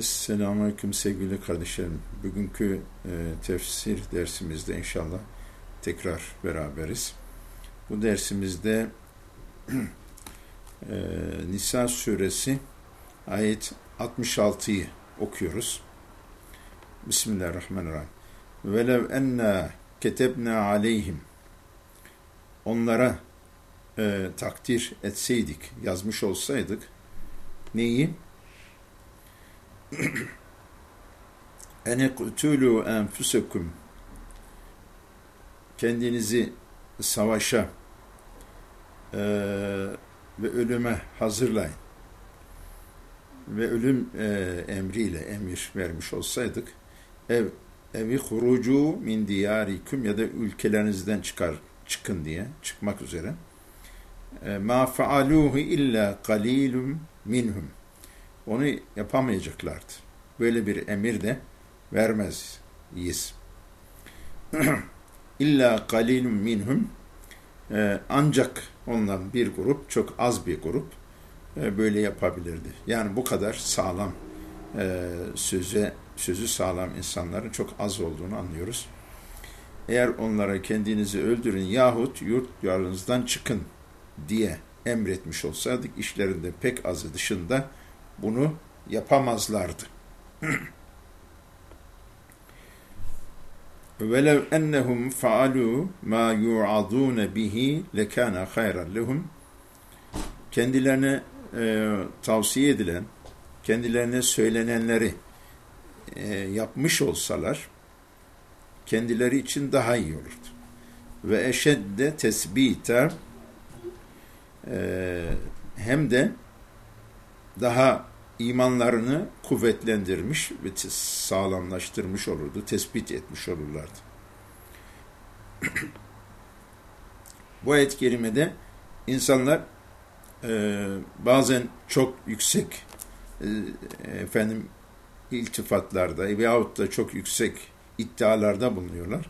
Selamünaleyküm sevgili kardeşlerim. Bugünkü e, tefsir dersimizde inşallah tekrar beraberiz. Bu dersimizde e, Nisa suresi ayet 66'yı okuyoruz. Bismillahirrahmanirrahim. Velev enna ketebna aleyhim onlara e, takdir etseydik, yazmış olsaydık neyi? en iqtulu enfusekum. Kendinizi savaşa e, ve ölüme hazırlayın. Ve ölüm e, emriyle emir vermiş olsaydık ev evi hurucu min diyarikum ya da ülkelerinizden çıkar çıkın diye çıkmak üzere. E, ma faaluhu illa qalilum minhum onu yapamayacaklardı. Böyle bir emir de vermeziz. İlla galilun minhum ee, ancak ondan bir grup, çok az bir grup e, böyle yapabilirdi. Yani bu kadar sağlam e, söze, sözü sağlam insanların çok az olduğunu anlıyoruz. Eğer onlara kendinizi öldürün yahut yurt yarınızdan çıkın diye emretmiş olsaydık işlerinde pek azı dışında bunu yapamazlardı. وَلَوْ اَنَّهُمْ فَعَلُوا مَا يُعَضُونَ بِهِ لَكَانَ خَيْرًا لَهُمْ Kendilerine e, tavsiye edilen, kendilerine söylenenleri e, yapmış olsalar, kendileri için daha iyi olurdu. Ve eşedde tesbite e, hem de daha imanlarını kuvvetlendirmiş ve sağlamlaştırmış olurdu, tespit etmiş olurlardı. Bu ayet-i kerimede insanlar e, bazen çok yüksek e, efendim iltifatlarda veyahut da çok yüksek iddialarda bulunuyorlar.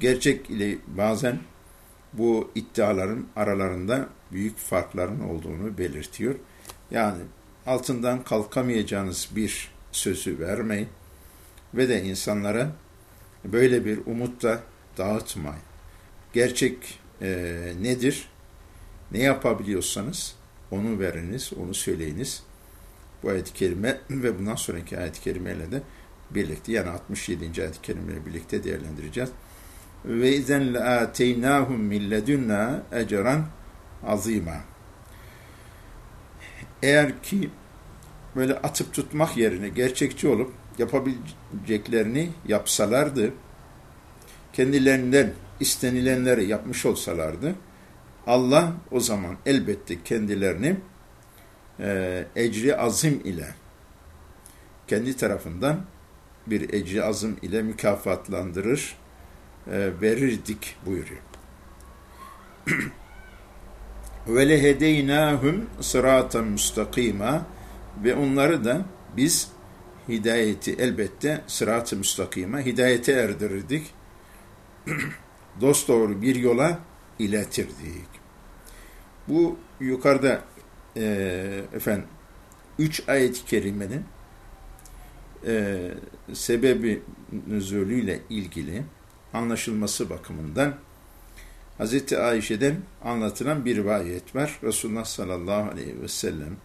Gerçek ile bazen bu iddiaların aralarında büyük farkların olduğunu belirtiyor. Yani altından kalkamayacağınız bir sözü vermeyin ve de insanlara böyle bir umut da dağıtmayın. Gerçek e, nedir? Ne yapabiliyorsanız onu veriniz, onu söyleyiniz. Bu ayet-i kerime ve bundan sonraki ayet-i kerimeyle de birlikte yani 67. ayet-i kerimeyle birlikte değerlendireceğiz. Ve izen la ateynahum min ledunna ecran azima eğer ki böyle atıp tutmak yerine gerçekçi olup yapabileceklerini yapsalardı, kendilerinden istenilenleri yapmış olsalardı, Allah o zaman elbette kendilerini e, ecri azim ile kendi tarafından bir ecri azim ile mükafatlandırır, e, verirdik buyuruyor. ve lehedeynâhum sıraten müstakîmâ ve onları da biz hidayeti elbette sırat-ı müstakime hidayete erdirirdik. Dost doğru bir yola iletirdik. Bu yukarıda e, efendim üç ayet-i kerimenin e, sebebi nüzulüyle ilgili anlaşılması bakımından Hz. Ayşe'den anlatılan bir rivayet var. Resulullah sallallahu aleyhi ve sellem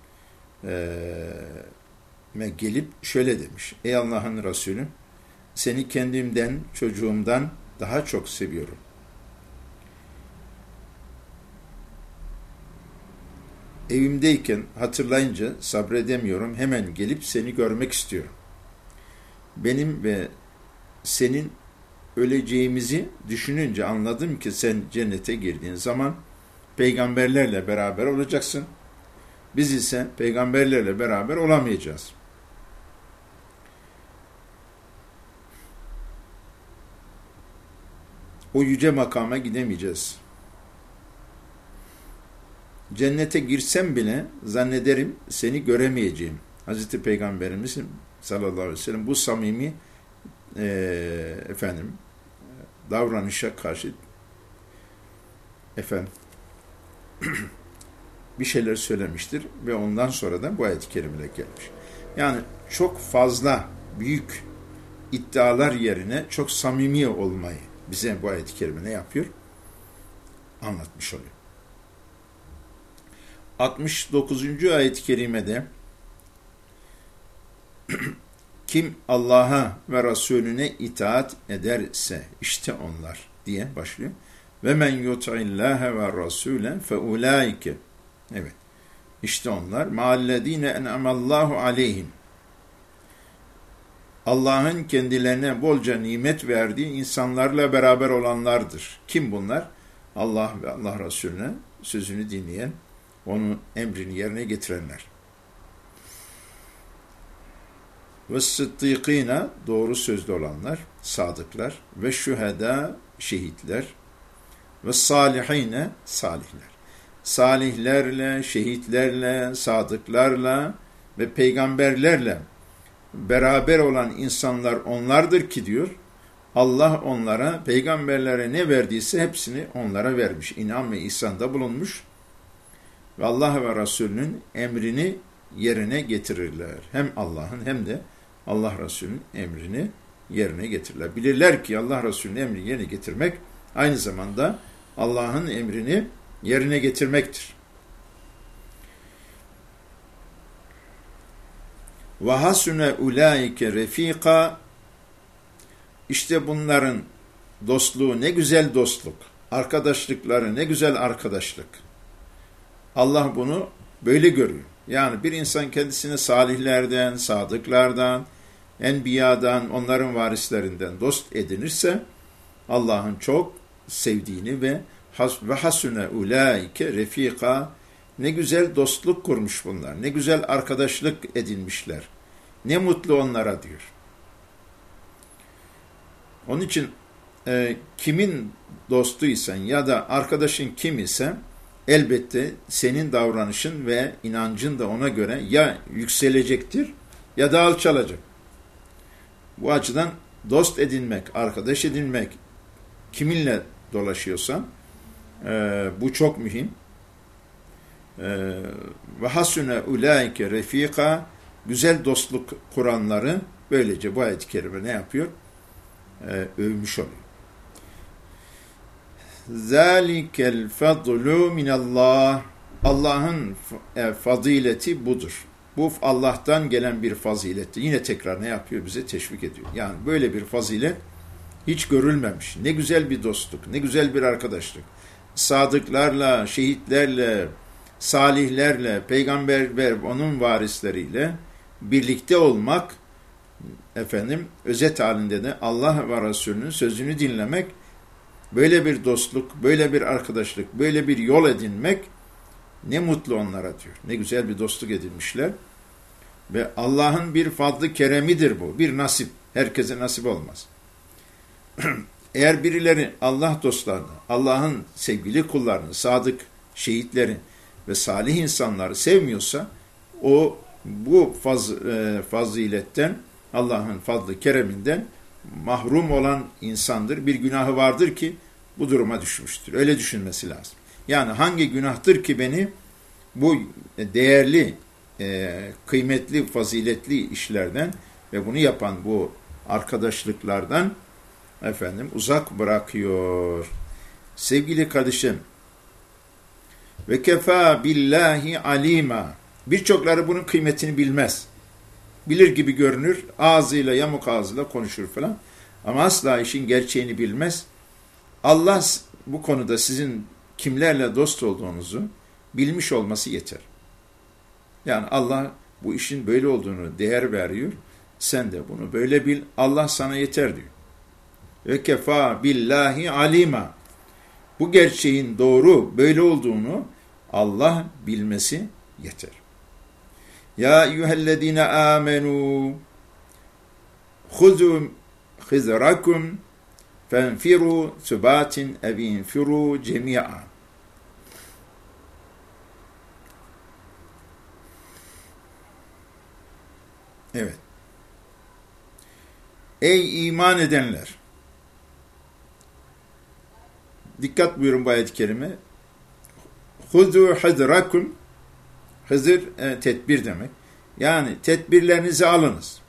e, gelip şöyle demiş. Ey Allah'ın Resulü seni kendimden, çocuğumdan daha çok seviyorum. Evimdeyken hatırlayınca sabredemiyorum. Hemen gelip seni görmek istiyorum. Benim ve senin öleceğimizi düşününce anladım ki sen cennete girdiğin zaman peygamberlerle beraber olacaksın. Biz ise peygamberlerle beraber olamayacağız. O yüce makama gidemeyeceğiz. Cennete girsem bile zannederim seni göremeyeceğim. Hazreti Peygamberimiz sallallahu aleyhi ve sellem bu samimi e, efendim davranışa karşı efendim bir şeyler söylemiştir ve ondan sonra da bu ayet-i kerimele gelmiş. Yani çok fazla büyük iddialar yerine çok samimi olmayı bize bu ayet-i kerime yapıyor? Anlatmış oluyor. 69. ayet-i kerimede kim Allah'a ve Resulüne itaat ederse işte onlar diye başlıyor. Ve men yut'illâhe ve rasûle fe ulaike. Evet. İşte onlar maallezîne en'amallahu aleyhim. Allah'ın kendilerine bolca nimet verdiği insanlarla beraber olanlardır. Kim bunlar? Allah ve Allah Resulüne sözünü dinleyen, onun emrini yerine getirenler. Ve sıddıkîne doğru sözlü olanlar, sadıklar ve şüheda şehitler ve salihine salihler. Salihlerle, şehitlerle, sadıklarla ve peygamberlerle beraber olan insanlar onlardır ki diyor, Allah onlara, peygamberlere ne verdiyse hepsini onlara vermiş. İnam ve ihsanda bulunmuş. Ve Allah ve Resulünün emrini yerine getirirler. Hem Allah'ın hem de Allah Resulü'nün emrini yerine getirirler. Bilirler ki Allah Resulü'nün emrini yerine getirmek aynı zamanda Allah'ın emrini yerine getirmektir. Hasune ulaike refika işte bunların dostluğu ne güzel dostluk, arkadaşlıkları ne güzel arkadaşlık. Allah bunu böyle görüyor. Yani bir insan kendisini salihlerden, sadıklardan, enbiyadan, onların varislerinden dost edinirse Allah'ın çok sevdiğini ve ve hasune ulaike refika ne güzel dostluk kurmuş bunlar. Ne güzel arkadaşlık edinmişler. Ne mutlu onlara diyor. Onun için e, kimin dostuysan ya da arkadaşın kim ise elbette senin davranışın ve inancın da ona göre ya yükselecektir ya da alçalacak. Bu açıdan dost edinmek, arkadaş edinmek, kiminle dolaşıyorsan e, bu çok mühim. E, ve hasune ulaike refika güzel dostluk kuranları böylece bu ayet-i kerime ne yapıyor? E, övmüş oluyor. Zalikel fadlu minallah Allah'ın e, fazileti budur. Bu Allah'tan gelen bir faziletti. Yine tekrar ne yapıyor? Bize teşvik ediyor. Yani böyle bir fazilet hiç görülmemiş. Ne güzel bir dostluk, ne güzel bir arkadaşlık. Sadıklarla, şehitlerle, salihlerle, peygamber ve onun varisleriyle birlikte olmak, efendim özet halinde de Allah ve Resulünün sözünü dinlemek, böyle bir dostluk, böyle bir arkadaşlık, böyle bir yol edinmek ne mutlu onlara diyor. Ne güzel bir dostluk edinmişler. Ve Allah'ın bir fadlı keremidir bu. Bir nasip. Herkese nasip olmaz. Eğer birileri Allah dostlarını, Allah'ın sevgili kullarını, sadık şehitleri ve salih insanları sevmiyorsa o bu faz, e, faziletten Allah'ın fazlı kereminden mahrum olan insandır. Bir günahı vardır ki bu duruma düşmüştür. Öyle düşünmesi lazım. Yani hangi günahtır ki beni bu değerli, e, kıymetli, faziletli işlerden ve bunu yapan bu arkadaşlıklardan efendim uzak bırakıyor. Sevgili kardeşim ve kefa billahi alima birçokları bunun kıymetini bilmez. Bilir gibi görünür, ağzıyla yamuk ağzıyla konuşur falan. Ama asla işin gerçeğini bilmez. Allah bu konuda sizin kimlerle dost olduğunuzu bilmiş olması yeter. Yani Allah bu işin böyle olduğunu değer veriyor. Sen de bunu böyle bil. Allah sana yeter diyor. Ve kefa billahi alima. Bu gerçeğin doğru böyle olduğunu Allah bilmesi yeter. Ya eyyühellezine amenu huzu hizrakum fenfiru sübatin evinfiru cemi'a. Evet. Ey iman edenler! Dikkat buyurun bu ayet-i kerime. Huzu hadrakum Hızır e, tedbir demek. Yani tedbirlerinizi alınız.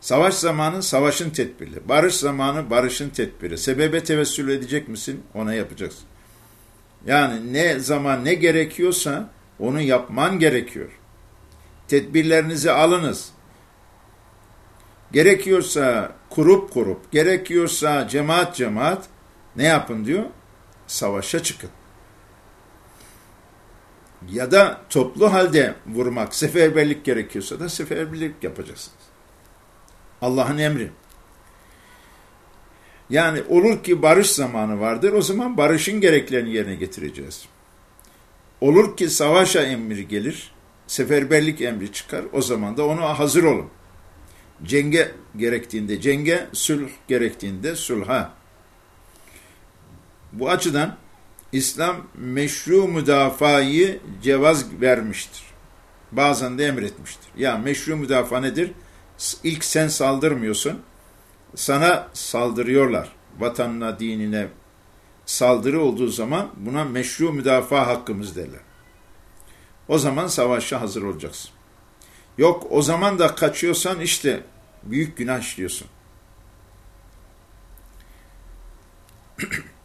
Savaş zamanı savaşın tedbiri, barış zamanı barışın tedbiri. Sebebe tevessül edecek misin? Ona yapacaksın. Yani ne zaman ne gerekiyorsa onu yapman gerekiyor. Tedbirlerinizi alınız. Gerekiyorsa kurup kurup, gerekiyorsa cemaat cemaat ne yapın diyor? Savaşa çıkın. Ya da toplu halde vurmak, seferberlik gerekiyorsa da seferberlik yapacaksınız. Allah'ın emri. Yani olur ki barış zamanı vardır, o zaman barışın gereklerini yerine getireceğiz. Olur ki savaşa emri gelir, seferberlik emri çıkar, o zaman da ona hazır olun. Cenge gerektiğinde cenge, sulh gerektiğinde sulha. Bu açıdan İslam meşru müdafayı cevaz vermiştir. Bazen de emretmiştir. Ya meşru müdafaa nedir? İlk sen saldırmıyorsun, sana saldırıyorlar. Vatanına, dinine saldırı olduğu zaman buna meşru müdafaa hakkımız derler. O zaman savaşa hazır olacaksın. Yok o zaman da kaçıyorsan işte büyük günah işliyorsun.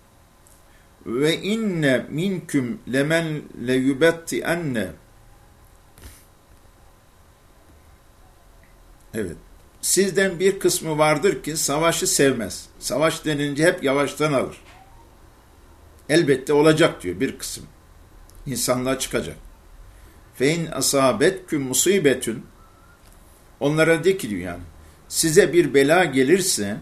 Ve inne minküm lemen leyubetti enne Evet. Sizden bir kısmı vardır ki savaşı sevmez. Savaş denince hep yavaştan alır. Elbette olacak diyor bir kısım. İnsanlığa çıkacak. Fein asabetküm musibetün onlara de ki diyor yani size bir bela gelirse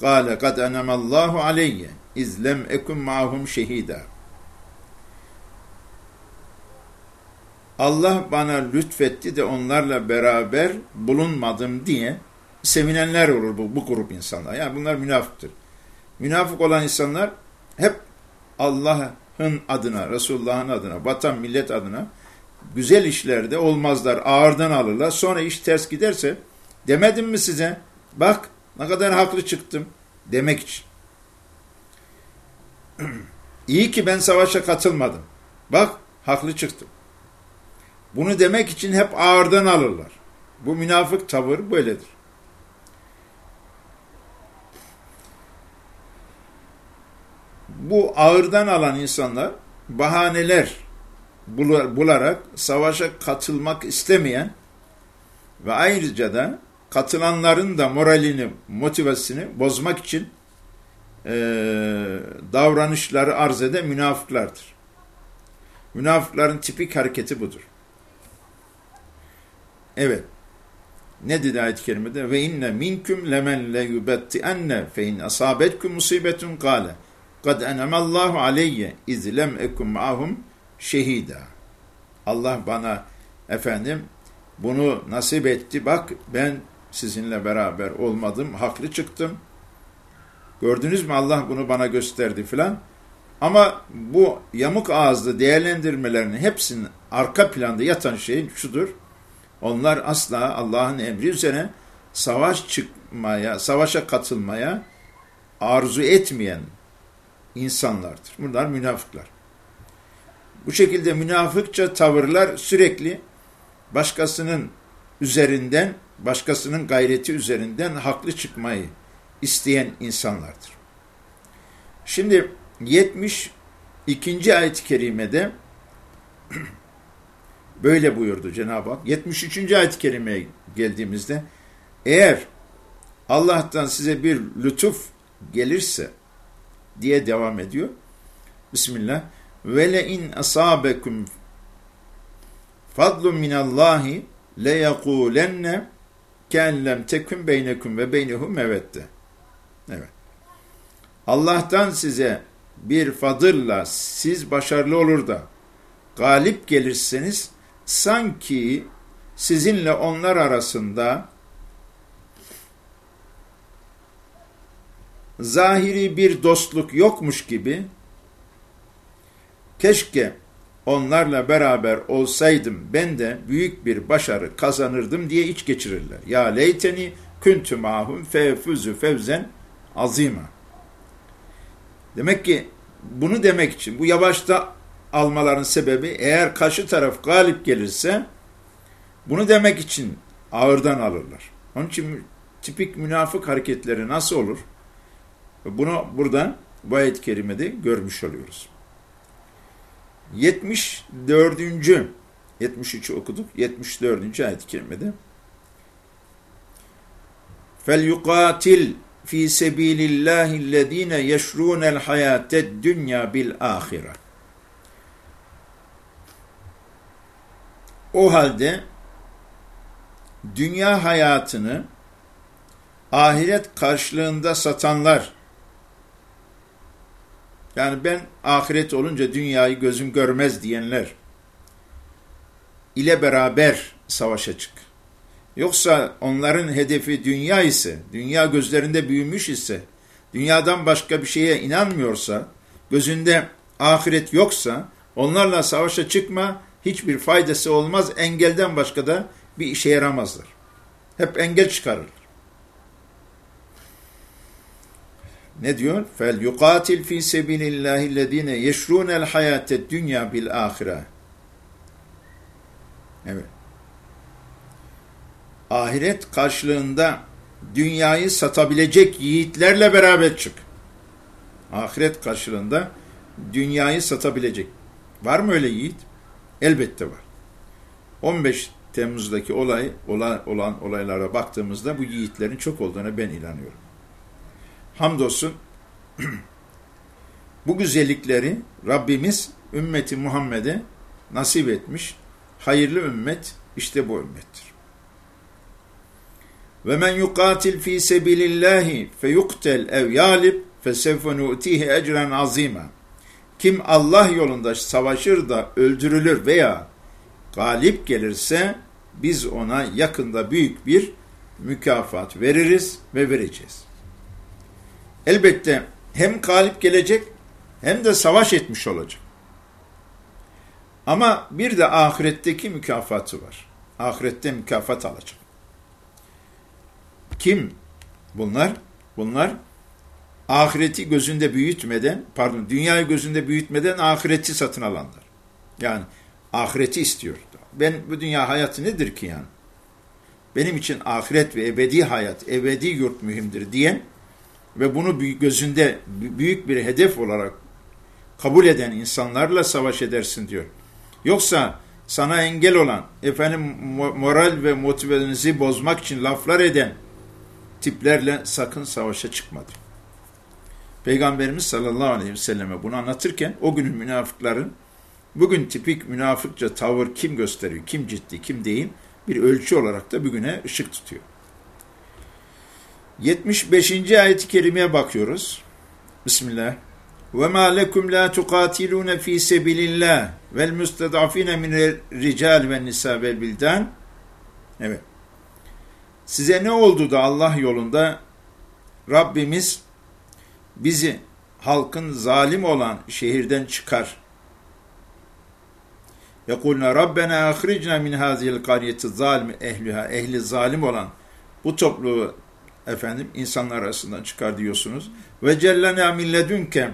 Kale kad enemallahu aleyye izlem ekun mahum şehida. Allah bana lütfetti de onlarla beraber bulunmadım diye sevinenler olur bu, bu grup insanlar. Yani bunlar münafıktır. Münafık olan insanlar hep Allah'ın adına, Resulullah'ın adına, vatan millet adına güzel işlerde olmazlar, ağırdan alırlar. Sonra iş ters giderse demedim mi size? Bak ne kadar haklı çıktım demek için. İyi ki ben savaşa katılmadım. Bak haklı çıktım. Bunu demek için hep ağırdan alırlar. Bu münafık tavır böyledir. Bu ağırdan alan insanlar bahaneler bularak savaşa katılmak istemeyen ve ayrıca da katılanların da moralini, motivasını bozmak için e, davranışları arz eden münafıklardır. Münafıkların tipik hareketi budur. Evet. Ne dedi ayet-i kerimede? Ve inne minküm lemen le enne fe in asabetkum musibetun kâle kad enemallahu aleyye iz lem ekum ma'hum şehida. Allah bana efendim bunu nasip etti. Bak ben sizinle beraber olmadım, haklı çıktım. Gördünüz mü Allah bunu bana gösterdi filan. Ama bu yamuk ağızlı değerlendirmelerin hepsinin arka planda yatan şey şudur. Onlar asla Allah'ın emri üzerine savaş çıkmaya, savaşa katılmaya arzu etmeyen insanlardır. Bunlar münafıklar. Bu şekilde münafıkça tavırlar sürekli başkasının üzerinden, başkasının gayreti üzerinden haklı çıkmayı isteyen insanlardır. Şimdi 72. ayet-i kerimede Böyle buyurdu Cenab-ı Hak. 73. ayet-i kerimeye geldiğimizde eğer Allah'tan size bir lütuf gelirse diye devam ediyor. Bismillah. Ve le in asabekum fadlun minallahi le yekulenne ken lem tekun beynekum ve beynehu mevette. Evet. Allah'tan size bir fadırla siz başarılı olur da galip gelirseniz sanki sizinle onlar arasında zahiri bir dostluk yokmuş gibi keşke onlarla beraber olsaydım ben de büyük bir başarı kazanırdım diye iç geçirirler. Ya leyteni küntü mahum fevfüzü fevzen azime. Demek ki bunu demek için bu yavaşta almaların sebebi eğer karşı taraf galip gelirse bunu demek için ağırdan alırlar. Onun için tipik münafık hareketleri nasıl olur? Bunu burada bu ayet-i kerimede görmüş oluyoruz. 74. 73'ü okuduk. 74. ayet-i kerimede. Fel fi sebilillahi lezine yeşrûnel hayâted dünya bil ahire. O halde dünya hayatını ahiret karşılığında satanlar yani ben ahiret olunca dünyayı gözüm görmez diyenler ile beraber savaşa çık. Yoksa onların hedefi dünya ise, dünya gözlerinde büyümüş ise, dünyadan başka bir şeye inanmıyorsa, gözünde ahiret yoksa, onlarla savaşa çıkma, hiçbir faydası olmaz, engelden başka da bir işe yaramazlar. Hep engel çıkarırlar. Ne diyor? Fel yuqatil fi sebilillahi lezine yeşrunel hayate dünya bil ahire. Evet ahiret karşılığında dünyayı satabilecek yiğitlerle beraber çık. Ahiret karşılığında dünyayı satabilecek. Var mı öyle yiğit? Elbette var. 15 Temmuz'daki olay, olan, olan olaylara baktığımızda bu yiğitlerin çok olduğuna ben inanıyorum. Hamdolsun bu güzellikleri Rabbimiz ümmeti Muhammed'e nasip etmiş. Hayırlı ümmet işte bu ümmettir. Ve men yuqatil fi sebilillahi feyuktel ev yalib fesevfe nu'tihi ecren azima. Kim Allah yolunda savaşır da öldürülür veya galip gelirse biz ona yakında büyük bir mükafat veririz ve vereceğiz. Elbette hem galip gelecek hem de savaş etmiş olacak. Ama bir de ahiretteki mükafatı var. Ahirette mükafat alacak. Kim bunlar? Bunlar ahireti gözünde büyütmeden, pardon dünyayı gözünde büyütmeden ahireti satın alanlar. Yani ahireti istiyor. Ben bu dünya hayatı nedir ki yani? Benim için ahiret ve ebedi hayat, ebedi yurt mühimdir diyen ve bunu gözünde büyük bir hedef olarak kabul eden insanlarla savaş edersin diyor. Yoksa sana engel olan, efendim moral ve motivenizi bozmak için laflar eden, tiplerle sakın savaşa çıkmadı. Peygamberimiz sallallahu aleyhi ve selleme bunu anlatırken o günün münafıkların bugün tipik münafıkça tavır kim gösteriyor, kim ciddi, kim değil bir ölçü olarak da bugüne ışık tutuyor. 75. ayet-i kerimeye bakıyoruz. Bismillah. وَمَا لَكُمْ لَا تُقَاتِلُونَ ف۪ي سَبِلِ اللّٰهِ وَالْمُسْتَضَعْفِينَ مِنَ الرِّجَالِ وَالنِّسَى وَالْبِلْدَانِ Evet. Size ne oldu da Allah yolunda Rabbimiz bizi halkın zalim olan şehirden çıkar. Yekulna Rabbena ahricna min hazihil qariyeti zalim ehliha ehli zalim olan bu topluluğu efendim insanlar arasından çıkar diyorsunuz. Ve cellena min ledünke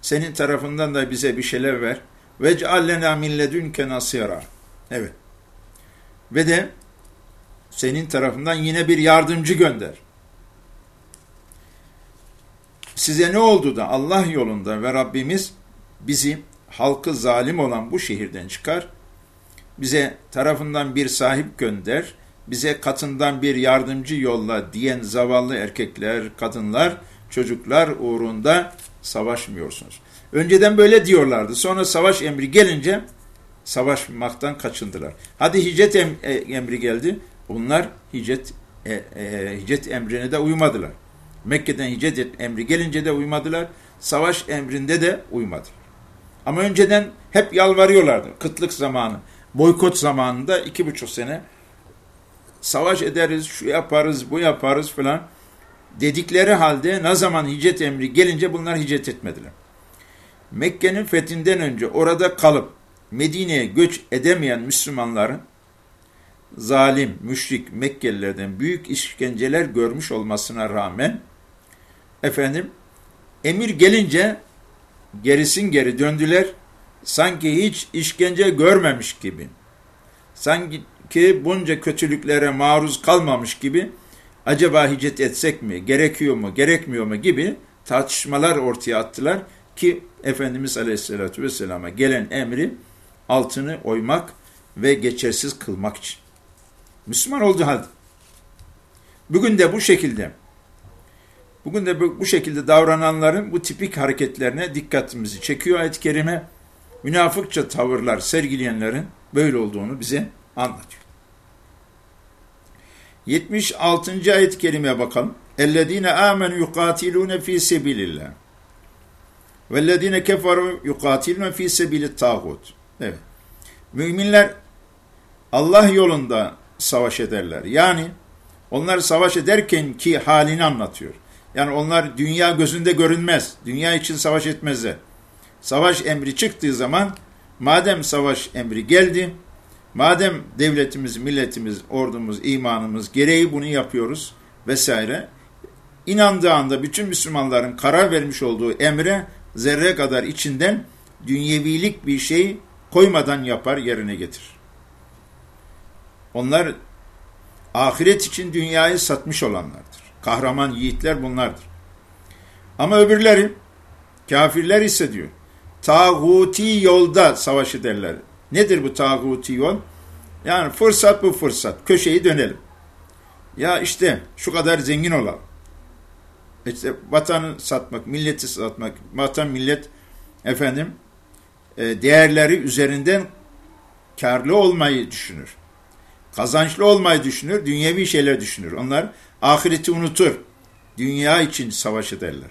senin tarafından da bize bir şeyler ver. Ve ceallena min ledünke nasira. Evet. Ve de senin tarafından yine bir yardımcı gönder. Size ne oldu da Allah yolunda ve Rabbimiz bizi halkı zalim olan bu şehirden çıkar, bize tarafından bir sahip gönder, bize katından bir yardımcı yolla diyen zavallı erkekler, kadınlar, çocuklar uğrunda savaşmıyorsunuz. Önceden böyle diyorlardı. Sonra savaş emri gelince savaşmaktan kaçındılar. Hadi hicret e, emri geldi. Bunlar hicret, e, e, hicret emrine de uymadılar. Mekke'den hicret emri gelince de uymadılar. Savaş emrinde de uymadılar. Ama önceden hep yalvarıyorlardı. Kıtlık zamanı, boykot zamanında iki buçuk sene savaş ederiz, şu yaparız, bu yaparız falan dedikleri halde ne zaman hicret emri gelince bunlar hicret etmediler. Mekke'nin fethinden önce orada kalıp Medine'ye göç edemeyen Müslümanların zalim, müşrik Mekkelilerden büyük işkenceler görmüş olmasına rağmen efendim emir gelince gerisin geri döndüler, sanki hiç işkence görmemiş gibi, sanki bunca kötülüklere maruz kalmamış gibi acaba hicret etsek mi, gerekiyor mu, gerekmiyor mu gibi tartışmalar ortaya attılar ki Efendimiz Aleyhisselatü Vesselam'a gelen emri altını oymak ve geçersiz kılmak için. Müslüman oldu halde. Bugün de bu şekilde bugün de bu, bu şekilde davrananların bu tipik hareketlerine dikkatimizi çekiyor ayet-i kerime. Münafıkça tavırlar sergileyenlerin böyle olduğunu bize anlatıyor. 76. ayet-i kerimeye bakalım. اَلَّذ۪ينَ آمَنُوا يُقَاتِلُونَ ف۪ي سَبِيلِ اللّٰهِ وَالَّذ۪ينَ كَفَرُوا يُقَاتِلُونَ ف۪ي سَبِيلِ التَّاغُوتِ Evet. Müminler Allah yolunda savaş ederler. Yani onlar savaş ederken ki halini anlatıyor. Yani onlar dünya gözünde görünmez. Dünya için savaş etmezler. Savaş emri çıktığı zaman madem savaş emri geldi, madem devletimiz, milletimiz, ordumuz, imanımız gereği bunu yapıyoruz vesaire. İnandığı anda bütün Müslümanların karar vermiş olduğu emre zerre kadar içinden dünyevilik bir şey koymadan yapar yerine getirir. Onlar ahiret için dünyayı satmış olanlardır. Kahraman yiğitler bunlardır. Ama öbürleri kafirler ise diyor tağuti yolda savaş ederler. Nedir bu tağuti yol? Yani fırsat bu fırsat. Köşeyi dönelim. Ya işte şu kadar zengin olalım. İşte vatanı satmak, milleti satmak, vatan millet efendim e, değerleri üzerinden karlı olmayı düşünür. Kazançlı olmayı düşünür, dünyevi şeyler düşünür. Onlar ahireti unutur. Dünya için savaş ederler.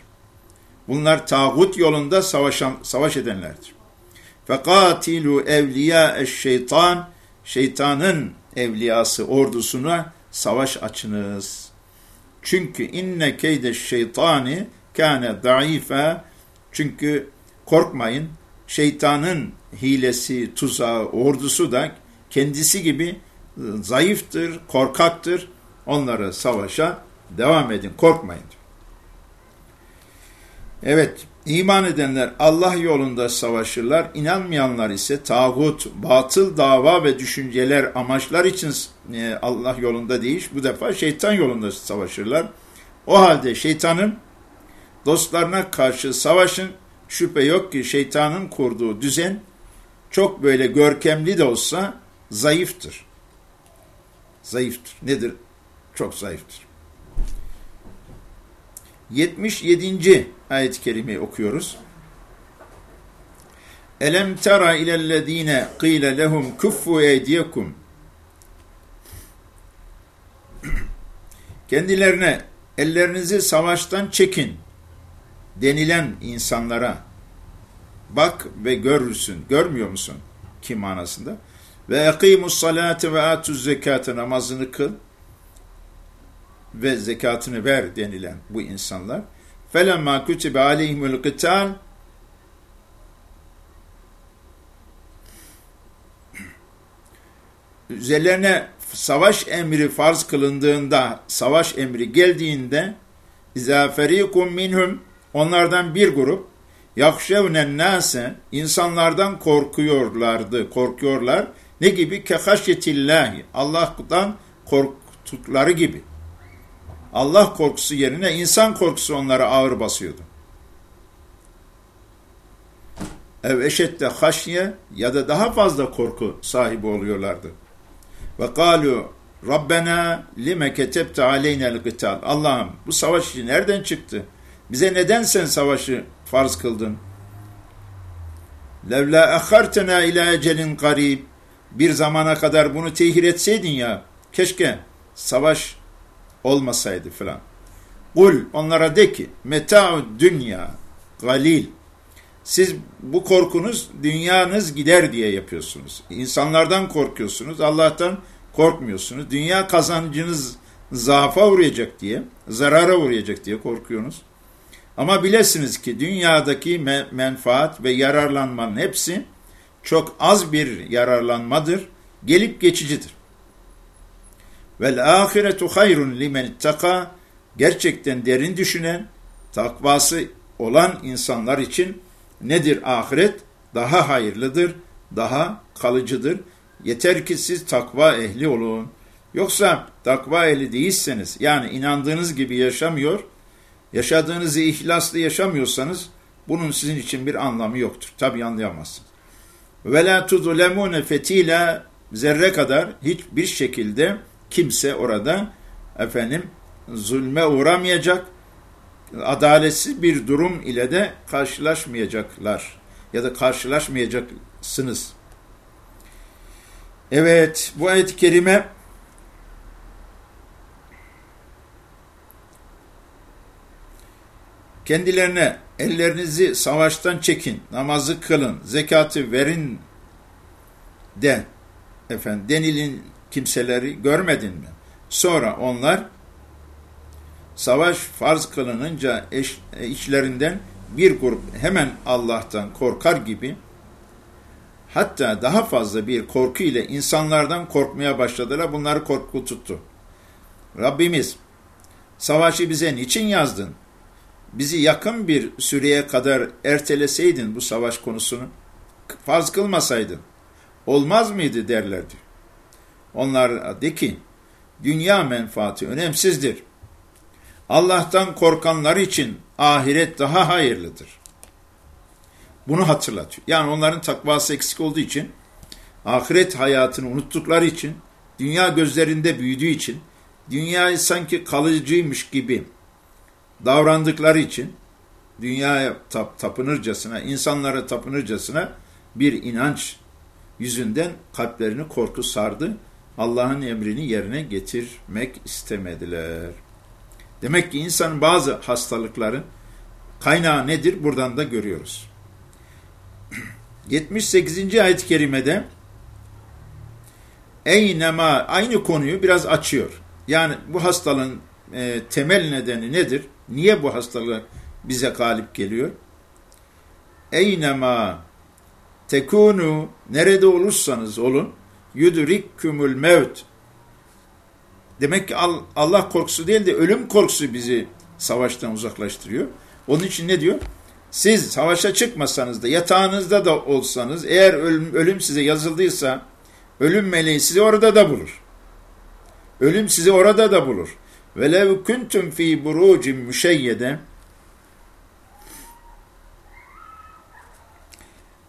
Bunlar tağut yolunda savaşan, savaş edenlerdir. Fekatilu evliya şeytan şeytanın evliyası ordusuna savaş açınız. Çünkü inne keyde şeytani kâne daife çünkü korkmayın şeytanın hilesi, tuzağı, ordusu da kendisi gibi zayıftır, korkaktır. Onları savaşa devam edin, korkmayın. Evet, iman edenler Allah yolunda savaşırlar, inanmayanlar ise tağut, batıl dava ve düşünceler, amaçlar için e, Allah yolunda değil, bu defa şeytan yolunda savaşırlar. O halde şeytanın dostlarına karşı savaşın, şüphe yok ki şeytanın kurduğu düzen çok böyle görkemli de olsa zayıftır. Zayıftır. Nedir? Çok zayıftır. 77. ayet-i kerimeyi okuyoruz. Elem tera ilellezine qile lehum kuffu eydiyekum Kendilerine ellerinizi savaştan çekin denilen insanlara bak ve görürsün. Görmüyor musun? Kim manasında? Ve ekimus salate ve atuz zekatı namazını kıl ve zekatını ver denilen bu insanlar. Felemma kutibe aleyhimul qital üzerlerine savaş emri farz kılındığında, savaş emri geldiğinde İzâ ferîkum minhum onlardan bir grup yakşevnen nase insanlardan korkuyorlardı, korkuyorlar. Ne gibi? Kehaşyetillahi Allah'tan korktukları gibi. Allah korkusu yerine insan korkusu onlara ağır basıyordu. Ev eşette haşye ya da daha fazla korku sahibi oluyorlardı. Ve kalu Rabbena lime ketebte aleynel gıtal. Allah'ım bu savaş işi nereden çıktı? Bize neden sen savaşı farz kıldın? Levla akhartena ila ecelin garib. Bir zamana kadar bunu tehir etseydin ya. Keşke savaş olmasaydı filan. Kul onlara de ki meta'u dünya galil. Siz bu korkunuz dünyanız gider diye yapıyorsunuz. İnsanlardan korkuyorsunuz. Allah'tan korkmuyorsunuz. Dünya kazancınız zaafa uğrayacak diye, zarara uğrayacak diye korkuyorsunuz. Ama bilesiniz ki dünyadaki menfaat ve yararlanmanın hepsi çok az bir yararlanmadır, gelip geçicidir. Vel ahiretu hayrun limen ittaka gerçekten derin düşünen, takvası olan insanlar için nedir ahiret? daha hayırlıdır, daha kalıcıdır. Yeter ki siz takva ehli olun. Yoksa takva ehli değilseniz, yani inandığınız gibi yaşamıyor, yaşadığınızı ihlaslı yaşamıyorsanız, bunun sizin için bir anlamı yoktur. Tabi anlayamazsınız. Ve la tuzulemune fetila zerre kadar hiçbir şekilde kimse orada efendim zulme uğramayacak, adaletsiz bir durum ile de karşılaşmayacaklar ya da karşılaşmayacaksınız. Evet, bu ayet-i kerime kendilerine ellerinizi savaştan çekin, namazı kılın, zekatı verin de efendim denilin kimseleri görmedin mi? Sonra onlar savaş farz kılınınca eş, içlerinden bir grup hemen Allah'tan korkar gibi hatta daha fazla bir korku ile insanlardan korkmaya başladılar. Bunları korku tuttu. Rabbimiz savaşı bize niçin yazdın? Bizi yakın bir süreye kadar erteleseydin bu savaş konusunu, farz kılmasaydın, olmaz mıydı derlerdi. Onlar de ki, dünya menfaati önemsizdir. Allah'tan korkanlar için ahiret daha hayırlıdır. Bunu hatırlatıyor. Yani onların takvası eksik olduğu için, ahiret hayatını unuttukları için, dünya gözlerinde büyüdüğü için, dünyayı sanki kalıcıymış gibi davrandıkları için, dünyaya tap, tapınırcasına, insanlara tapınırcasına bir inanç yüzünden kalplerini korku sardı. Allah'ın emrini yerine getirmek istemediler. Demek ki insanın bazı hastalıkların kaynağı nedir? Buradan da görüyoruz. 78. ayet-i kerimede Eynema aynı konuyu biraz açıyor. Yani bu hastalığın e, temel nedeni nedir? Niye bu hastalık bize galip geliyor? Eynema tekunu nerede olursanız olun yudrikkümül mevt Demek ki Allah korkusu değil de ölüm korkusu bizi savaştan uzaklaştırıyor. Onun için ne diyor? Siz savaşa çıkmasanız da yatağınızda da olsanız eğer ölüm, ölüm size yazıldıysa ölüm meleği sizi orada da bulur. Ölüm sizi orada da bulur. Velev kuntum fi burucin müşeyyede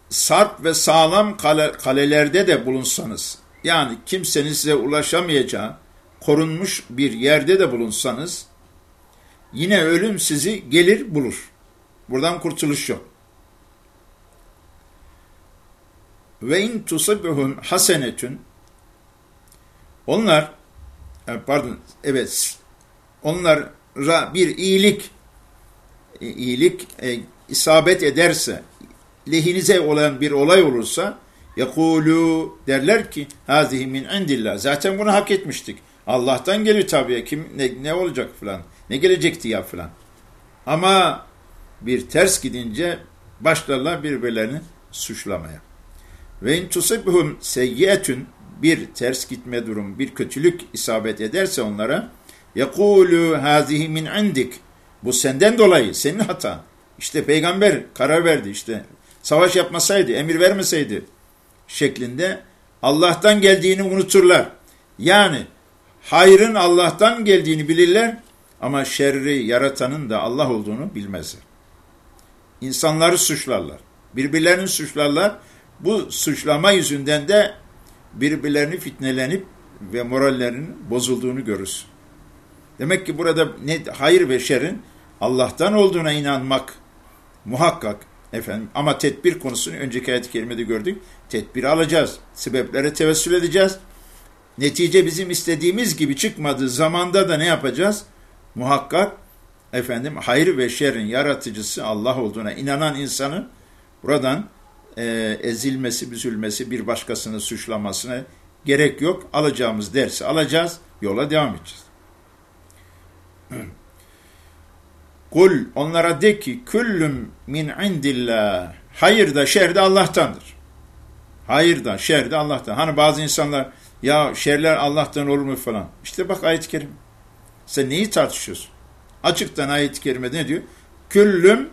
sarp ve sağlam kale, kalelerde de bulunsanız yani kimsenin size ulaşamayacağı korunmuş bir yerde de bulunsanız yine ölüm sizi gelir bulur. Buradan kurtuluş yok. Ve in tusibuhum hasenetun onlar e, pardon evet onlara bir iyilik e, iyilik e, isabet ederse lehinize olan bir olay olursa yakulu derler ki hazihi min indillah zaten bunu hak etmiştik Allah'tan geliyor tabii. Kim ne, ne olacak falan. Ne gelecekti ya falan. Ama bir ters gidince başlarlar birbirlerini suçlamaya. Ve in tusibhum seyyetun bir ters gitme durum, bir kötülük isabet ederse onlara yekulu hazihi min indik. Bu senden dolayı, senin hatan. İşte peygamber karar verdi işte. Savaş yapmasaydı, emir vermeseydi şeklinde Allah'tan geldiğini unuturlar. Yani hayrın Allah'tan geldiğini bilirler ama şerri yaratanın da Allah olduğunu bilmezler. İnsanları suçlarlar. Birbirlerini suçlarlar. Bu suçlama yüzünden de birbirlerini fitnelenip ve morallerinin bozulduğunu görürüz. Demek ki burada ne hayır ve şerrin Allah'tan olduğuna inanmak muhakkak efendim ama tedbir konusunu önceki ayet-i kerimede gördük. Tedbir alacağız. Sebeplere tevessül edeceğiz. Netice bizim istediğimiz gibi çıkmadığı zamanda da ne yapacağız? Muhakkak efendim hayır ve şerrin yaratıcısı Allah olduğuna inanan insanın buradan e, ezilmesi, büzülmesi, bir başkasını suçlamasına gerek yok. Alacağımız dersi alacağız, yola devam edeceğiz. Kul onlara de ki küllüm min indillah. Hayır da şer de Allah'tandır. Hayır da şer de Allah'tan. Hani bazı insanlar ya şerler Allah'tan olur mu falan. İşte bak ayet-i kerim. Sen neyi tartışıyorsun? Açıktan ayet-i kerimede ne diyor? Küllüm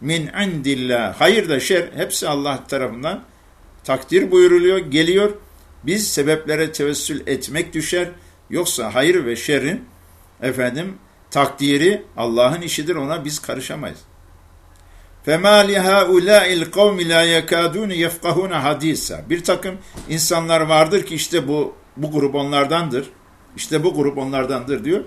min indillah. Hayır da şer hepsi Allah tarafından takdir buyuruluyor, geliyor. Biz sebeplere tevessül etmek düşer. Yoksa hayır ve şerrin efendim takdiri Allah'ın işidir ona biz karışamayız. فَمَا لِهَا الْقَوْمِ لَا يَكَادُونَ يَفْقَهُونَ hadisa. Bir takım insanlar vardır ki işte bu bu grup onlardandır. İşte bu grup onlardandır diyor.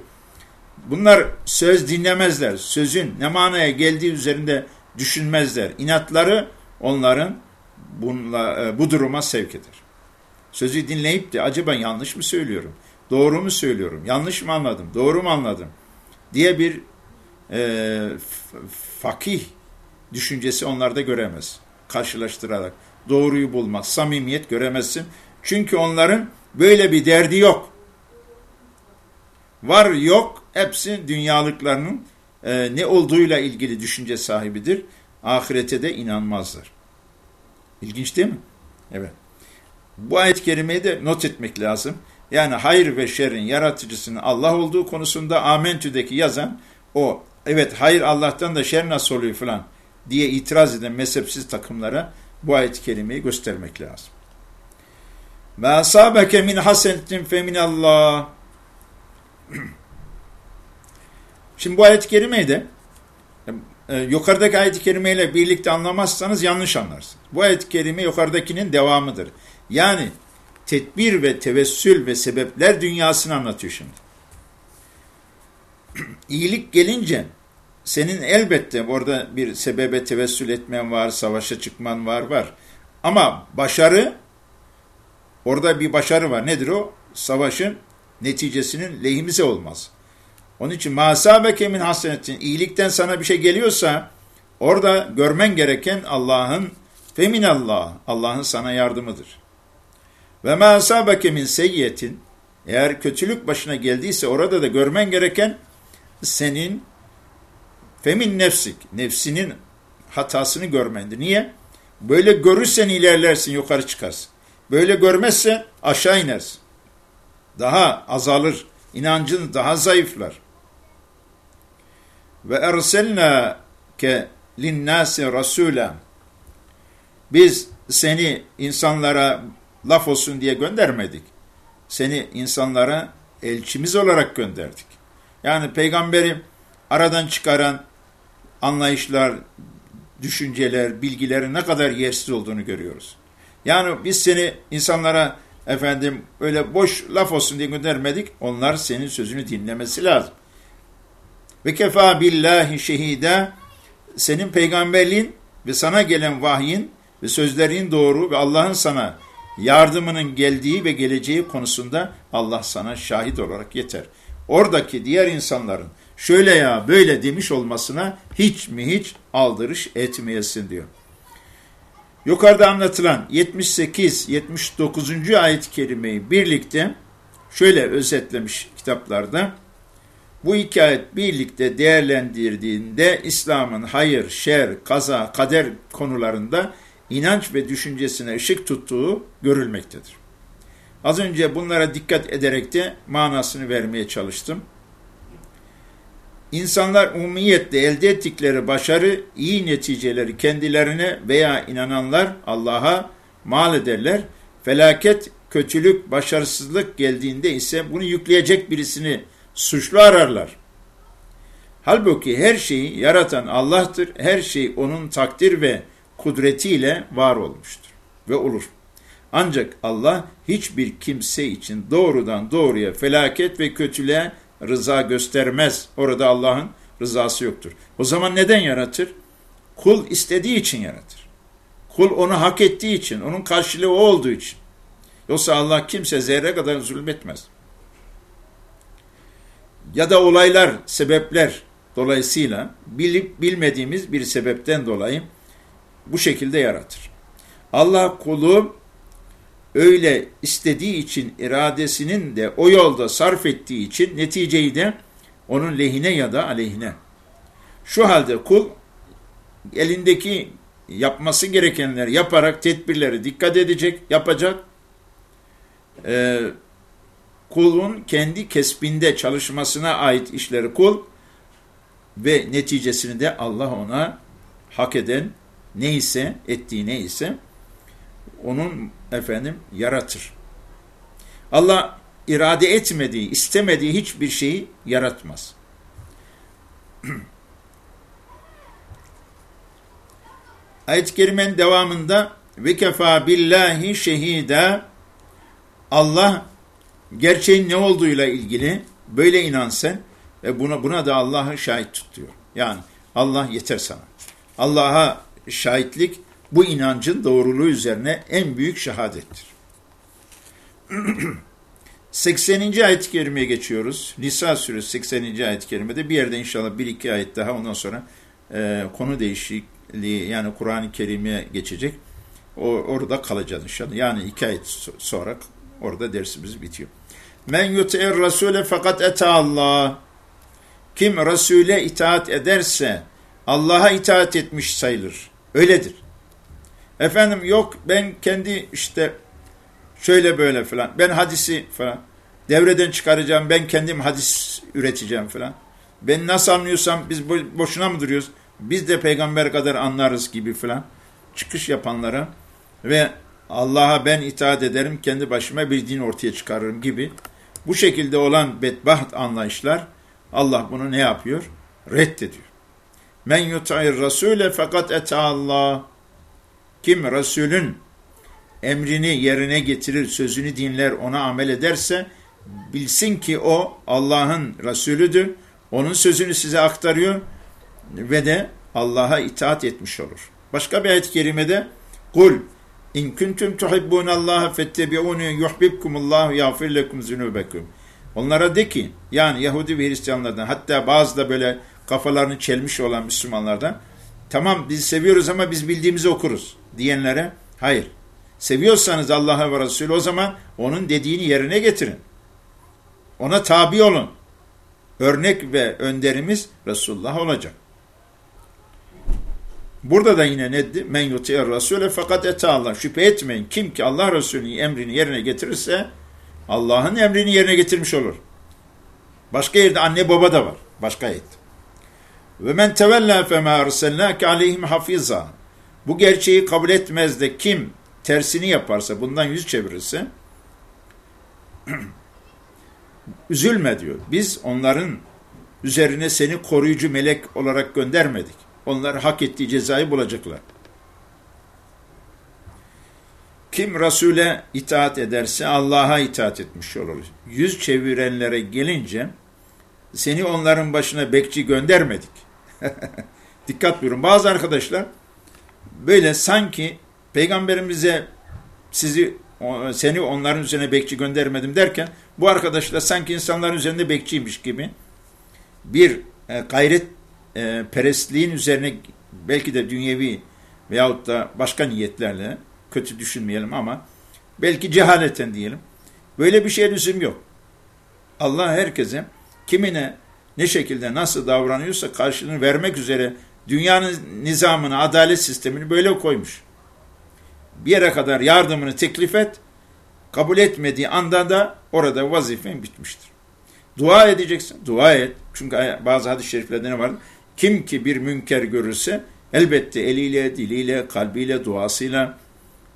Bunlar söz dinlemezler. Sözün ne manaya geldiği üzerinde düşünmezler. İnatları onların bunla, e, bu duruma sevk eder. Sözü dinleyip de acaba yanlış mı söylüyorum? Doğru mu söylüyorum? Yanlış mı anladım? Doğru mu anladım? Diye bir e, fakih düşüncesi onlarda göremez. Karşılaştırarak doğruyu bulmaz, samimiyet göremezsin. Çünkü onların böyle bir derdi yok. Var yok hepsi dünyalıklarının e, ne olduğuyla ilgili düşünce sahibidir. Ahirete de inanmazlar. İlginç değil mi? Evet. Bu ayet-i kerimeyi de not etmek lazım. Yani hayır ve şerrin yaratıcısının Allah olduğu konusunda Amentü'deki yazan o evet hayır Allah'tan da şer nasıl oluyor falan diye itiraz eden mezhepsiz takımlara bu ayet-i kerimeyi göstermek lazım. Ve asabeke min hasenetin fe Allah. Şimdi bu ayet-i kerimeyi de e, yukarıdaki ayet-i kerimeyle birlikte anlamazsanız yanlış anlarsınız. Bu ayet-i kerime yukarıdakinin devamıdır. Yani tedbir ve tevessül ve sebepler dünyasını anlatıyor şimdi. İyilik gelince senin elbette orada bir sebebe tevessül etmen var, savaşa çıkman var, var. Ama başarı, orada bir başarı var. Nedir o? Savaşın neticesinin lehimize olmaz. Onun için masabeke min hasenetin, iyilikten sana bir şey geliyorsa, orada görmen gereken Allah'ın, feminallah, Allah'ın sana yardımıdır. Ve masabeke min seyyiyetin, eğer kötülük başına geldiyse orada da görmen gereken senin Femin nefsik, nefsinin hatasını görmendir. Niye? Böyle görürsen ilerlersin, yukarı çıkarsın. Böyle görmezsen aşağı inersin. Daha azalır, inancın daha zayıflar. Ve erselna ke linnâsi rasûlâ. Biz seni insanlara laf olsun diye göndermedik. Seni insanlara elçimiz olarak gönderdik. Yani peygamberi aradan çıkaran anlayışlar, düşünceler, bilgilerin ne kadar yersiz olduğunu görüyoruz. Yani biz seni insanlara efendim öyle boş laf olsun diye göndermedik. Onlar senin sözünü dinlemesi lazım. Ve kefa billahi şehide senin peygamberliğin ve sana gelen vahyin ve sözlerin doğru ve Allah'ın sana yardımının geldiği ve geleceği konusunda Allah sana şahit olarak yeter. Oradaki diğer insanların şöyle ya böyle demiş olmasına hiç mi hiç aldırış etmeyesin diyor. Yukarıda anlatılan 78-79. ayet-i kerimeyi birlikte şöyle özetlemiş kitaplarda. Bu iki ayet birlikte değerlendirdiğinde İslam'ın hayır, şer, kaza, kader konularında inanç ve düşüncesine ışık tuttuğu görülmektedir. Az önce bunlara dikkat ederek de manasını vermeye çalıştım. İnsanlar umumiyetle elde ettikleri başarı, iyi neticeleri kendilerine veya inananlar Allah'a mal ederler. Felaket, kötülük, başarısızlık geldiğinde ise bunu yükleyecek birisini suçlu ararlar. Halbuki her şeyi yaratan Allah'tır. Her şey onun takdir ve kudretiyle var olmuştur ve olur. Ancak Allah hiçbir kimse için doğrudan doğruya felaket ve kötülüğe rıza göstermez. Orada Allah'ın rızası yoktur. O zaman neden yaratır? Kul istediği için yaratır. Kul onu hak ettiği için, onun karşılığı o olduğu için. Yoksa Allah kimse zerre kadar zulmetmez. Ya da olaylar, sebepler dolayısıyla bilip bilmediğimiz bir sebepten dolayı bu şekilde yaratır. Allah kulu öyle istediği için iradesinin de o yolda sarf ettiği için neticeyi de onun lehine ya da aleyhine. Şu halde kul elindeki yapması gerekenleri yaparak tedbirleri dikkat edecek, yapacak. Ee, kulun kendi kesbinde çalışmasına ait işleri kul ve neticesini de Allah ona hak eden neyse, ettiği neyse onun efendim yaratır. Allah irade etmediği, istemediği hiçbir şeyi yaratmaz. Ayet-i Kerime'nin devamında ve kefa billahi şehide Allah gerçeğin ne olduğuyla ilgili böyle inan sen ve buna, buna da Allah'ı şahit tutuyor. Yani Allah yeter sana. Allah'a şahitlik bu inancın doğruluğu üzerine en büyük şehadettir. 80. ayet-i kerimeye geçiyoruz. Nisa suresi 80. ayet-i kerimede bir yerde inşallah bir iki ayet daha ondan sonra e, konu değişikliği yani Kur'an-ı Kerim'e geçecek. O, orada kalacağız inşallah. Yani iki ayet sonra orada dersimiz bitiyor. Men yuti'ir rasule fakat eta Allah. Kim Resul'e itaat ederse Allah'a itaat etmiş sayılır. Öyledir. Efendim yok ben kendi işte şöyle böyle falan. Ben hadisi falan devreden çıkaracağım. Ben kendim hadis üreteceğim falan. Ben nasıl anlıyorsam biz boşuna mı duruyoruz? Biz de peygamber kadar anlarız gibi falan. Çıkış yapanlara ve Allah'a ben itaat ederim, kendi başıma bir din ortaya çıkarırım gibi bu şekilde olan bedbaht anlayışlar Allah bunu ne yapıyor? Reddediyor. Men yuta'ir rasule fakat eta Allah. Kim Resulün emrini yerine getirir, sözünü dinler, ona amel ederse bilsin ki o Allah'ın Resulüdür. Onun sözünü size aktarıyor ve de Allah'a itaat etmiş olur. Başka bir ayet-i kerimede kul in kuntum tuhibbunallaha fettebi'uni yuhibbukumullahu yağfir lekum zunubekum. Onlara de ki yani Yahudi ve Hristiyanlardan hatta bazı da böyle kafalarını çelmiş olan Müslümanlardan tamam biz seviyoruz ama biz bildiğimizi okuruz diyenlere hayır. Seviyorsanız Allah'a ve Resulü o zaman onun dediğini yerine getirin. Ona tabi olun. Örnek ve önderimiz Resulullah olacak. Burada da yine ne Men yuti'er Resulü fakat ete Allah. Şüphe etmeyin. Kim ki Allah Resulü'nün emrini yerine getirirse Allah'ın emrini yerine getirmiş olur. Başka yerde anne baba da var. Başka ayet. Ve men tevella fema arsalnake aleyhim hafiza. Bu gerçeği kabul etmez de kim tersini yaparsa, bundan yüz çevirirse üzülme diyor. Biz onların üzerine seni koruyucu melek olarak göndermedik. Onlar hak ettiği cezayı bulacaklar. Kim Resul'e itaat ederse Allah'a itaat etmiş olur. Yüz çevirenlere gelince seni onların başına bekçi göndermedik. Dikkat buyurun. Bazı arkadaşlar böyle sanki peygamberimize sizi seni onların üzerine bekçi göndermedim derken bu arkadaş da sanki insanların üzerinde bekçiymiş gibi bir e, gayret e, perestliğin üzerine belki de dünyevi veyahut da başka niyetlerle kötü düşünmeyelim ama belki cehaleten diyelim. Böyle bir şeye lüzum yok. Allah herkese kimine ne şekilde nasıl davranıyorsa karşılığını vermek üzere dünyanın nizamını, adalet sistemini böyle koymuş. Bir yere kadar yardımını teklif et, kabul etmediği anda da orada vazifen bitmiştir. Dua edeceksin, dua et. Çünkü bazı hadis-i şeriflerde ne var? Kim ki bir münker görürse elbette eliyle, diliyle, kalbiyle, duasıyla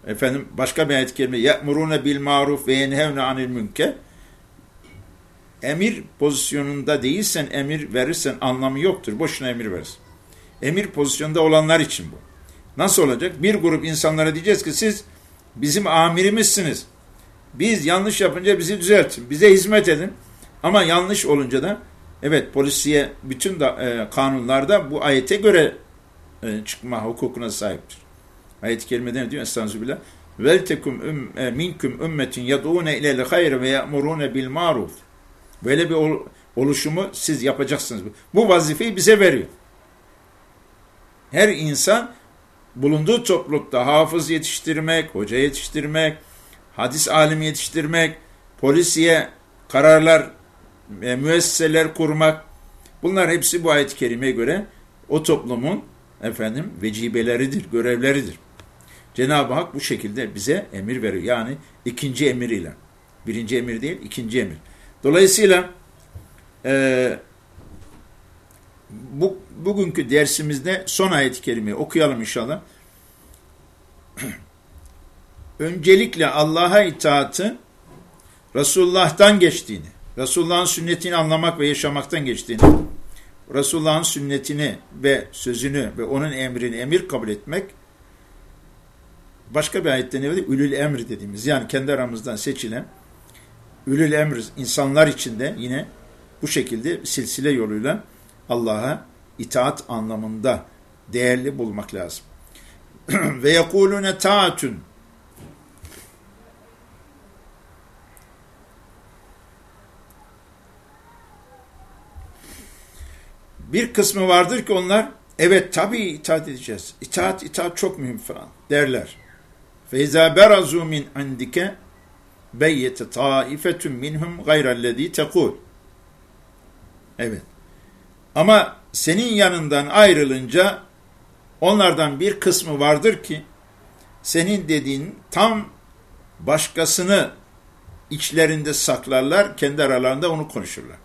efendim başka bir ayet kelime ye'murune bil maruf ve yenhevne anil münker emir pozisyonunda değilsen emir verirsen anlamı yoktur. Boşuna emir verirsin. Emir pozisyonunda olanlar için bu. Nasıl olacak? Bir grup insanlara diyeceğiz ki siz bizim amirimizsiniz. Biz yanlış yapınca bizi düzeltin. Bize hizmet edin. Ama yanlış olunca da evet polisiye bütün da, e, kanunlarda bu ayete göre e, çıkma hukukuna sahiptir. Ayet-i kerimede ne diyor? Estağfirullah. Vel tekum um, e, minkum ümmetin yad'une ilel hayr ve ya'murune bil maruf. Böyle bir ol, oluşumu siz yapacaksınız. Bu vazifeyi bize veriyor. Her insan bulunduğu toplulukta hafız yetiştirmek, hoca yetiştirmek, hadis alimi yetiştirmek, polisiye kararlar, e, müesseseler kurmak, bunlar hepsi bu ayet-i kerimeye göre o toplumun efendim vecibeleridir, görevleridir. Cenab-ı Hak bu şekilde bize emir veriyor. Yani ikinci emir ile. Birinci emir değil, ikinci emir. Dolayısıyla e, bu, bu bugünkü dersimizde son ayet-i kerimeyi okuyalım inşallah. Öncelikle Allah'a itaatı Resulullah'tan geçtiğini, Resulullah'ın sünnetini anlamak ve yaşamaktan geçtiğini, Resulullah'ın sünnetini ve sözünü ve onun emrini emir kabul etmek, başka bir ayette ne dedi? Ülül emri dediğimiz, yani kendi aramızdan seçilen ülül emr insanlar içinde yine bu şekilde silsile yoluyla Allah'a itaat anlamında değerli bulmak lazım. ve yekulune taatun Bir kısmı vardır ki onlar evet tabii itaat edeceğiz. İtaat, itaat çok mühim falan derler. Feyza berazu min indike beyyete taifetun minhum gayrellezî tekul. Evet. Ama senin yanından ayrılınca onlardan bir kısmı vardır ki senin dediğin tam başkasını içlerinde saklarlar, kendi aralarında onu konuşurlar.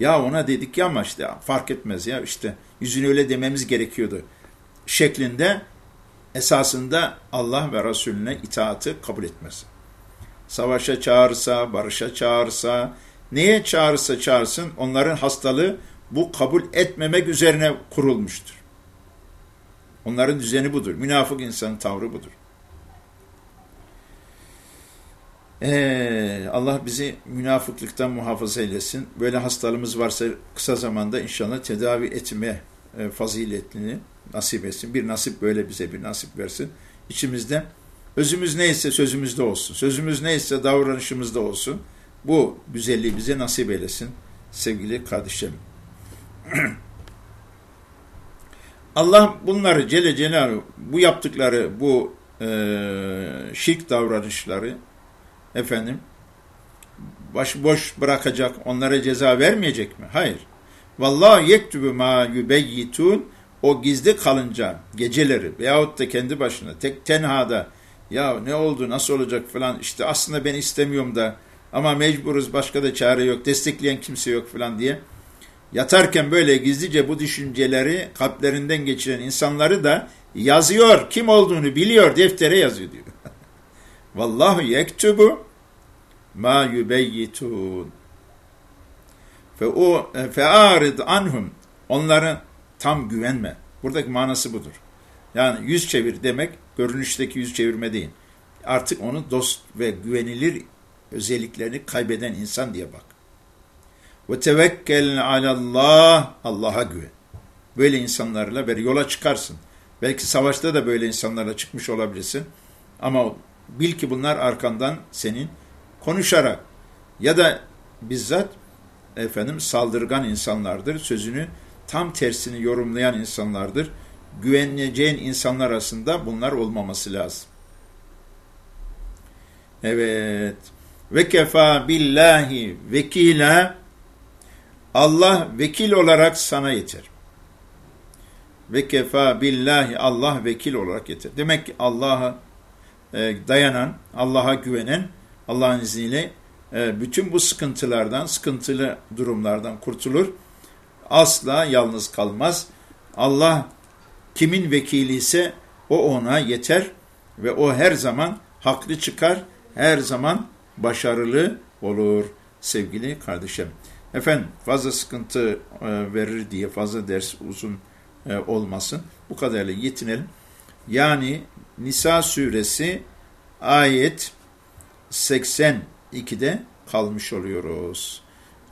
Ya ona dedik ya ama işte fark etmez ya işte yüzünü öyle dememiz gerekiyordu şeklinde esasında Allah ve Resulüne itaati kabul etmez. Savaşa çağırsa, barışa çağırsa, neye çağırsa çağırsın onların hastalığı bu kabul etmemek üzerine kurulmuştur. Onların düzeni budur. Münafık insanın tavrı budur. Ee, Allah bizi münafıklıktan muhafaza eylesin. Böyle hastalığımız varsa kısa zamanda inşallah tedavi etme e, faziletini nasip etsin. Bir nasip böyle bize bir nasip versin. İçimizde özümüz neyse sözümüzde olsun. Sözümüz neyse davranışımızda olsun. Bu güzelliği bize nasip eylesin sevgili kardeşlerim. Allah bunları Celle Celaluhu bu yaptıkları bu e, şirk davranışları efendim başboş bırakacak, onlara ceza vermeyecek mi? Hayır. Vallahi yektubu ma yubeyyitun o gizli kalınca geceleri veyahut da kendi başına tek tenhada ya ne oldu nasıl olacak falan işte aslında ben istemiyorum da ama mecburuz başka da çare yok destekleyen kimse yok falan diye yatarken böyle gizlice bu düşünceleri kalplerinden geçiren insanları da yazıyor kim olduğunu biliyor deftere yazıyor diyor. Vallahu yektubu ma yubeyyitun. Fe o fearid anhum. Onlara tam güvenme. Buradaki manası budur. Yani yüz çevir demek görünüşteki yüz çevirme değil. Artık onu dost ve güvenilir özelliklerini kaybeden insan diye bak. Ve tevekkel alallah Allah'a güven. Böyle insanlarla bir yola çıkarsın. Belki savaşta da böyle insanlarla çıkmış olabilirsin. Ama bil ki bunlar arkandan senin konuşarak ya da bizzat efendim saldırgan insanlardır. Sözünü tam tersini yorumlayan insanlardır. Güveneceğin insanlar arasında bunlar olmaması lazım. Evet. Ve kefa billahi vekila Allah vekil olarak sana yeter. Ve kefa billahi Allah vekil olarak yeter. Demek ki Allah'a e, dayanan, Allah'a güvenen Allah'ın izniyle e, bütün bu sıkıntılardan, sıkıntılı durumlardan kurtulur. Asla yalnız kalmaz. Allah kimin vekili ise o ona yeter ve o her zaman haklı çıkar, her zaman başarılı olur sevgili kardeşim. Efendim fazla sıkıntı e, verir diye fazla ders uzun e, olmasın. Bu kadarıyla yetinelim. Yani Nisa suresi ayet 82'de kalmış oluyoruz.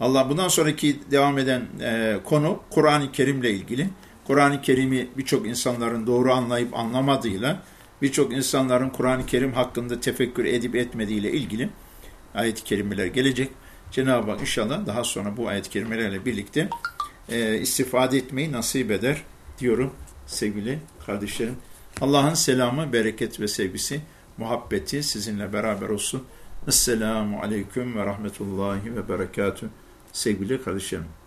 Allah bundan sonraki devam eden e, konu Kur'an-ı Kerim'le ilgili. Kur'an-ı Kerim'i birçok insanların doğru anlayıp anlamadığıyla, birçok insanların Kur'an-ı Kerim hakkında tefekkür edip etmediğiyle ilgili ayet-i kerimeler gelecek. Cenab-ı Hak inşallah daha sonra bu ayet-i kerimelerle birlikte e, istifade etmeyi nasip eder diyorum sevgili kardeşlerim. Allah'ın selamı, bereket ve sevgisi muhabbeti sizinle beraber olsun. Esselamu Aleyküm ve Rahmetullahi ve Berekatü. Sevgili kardeşlerim.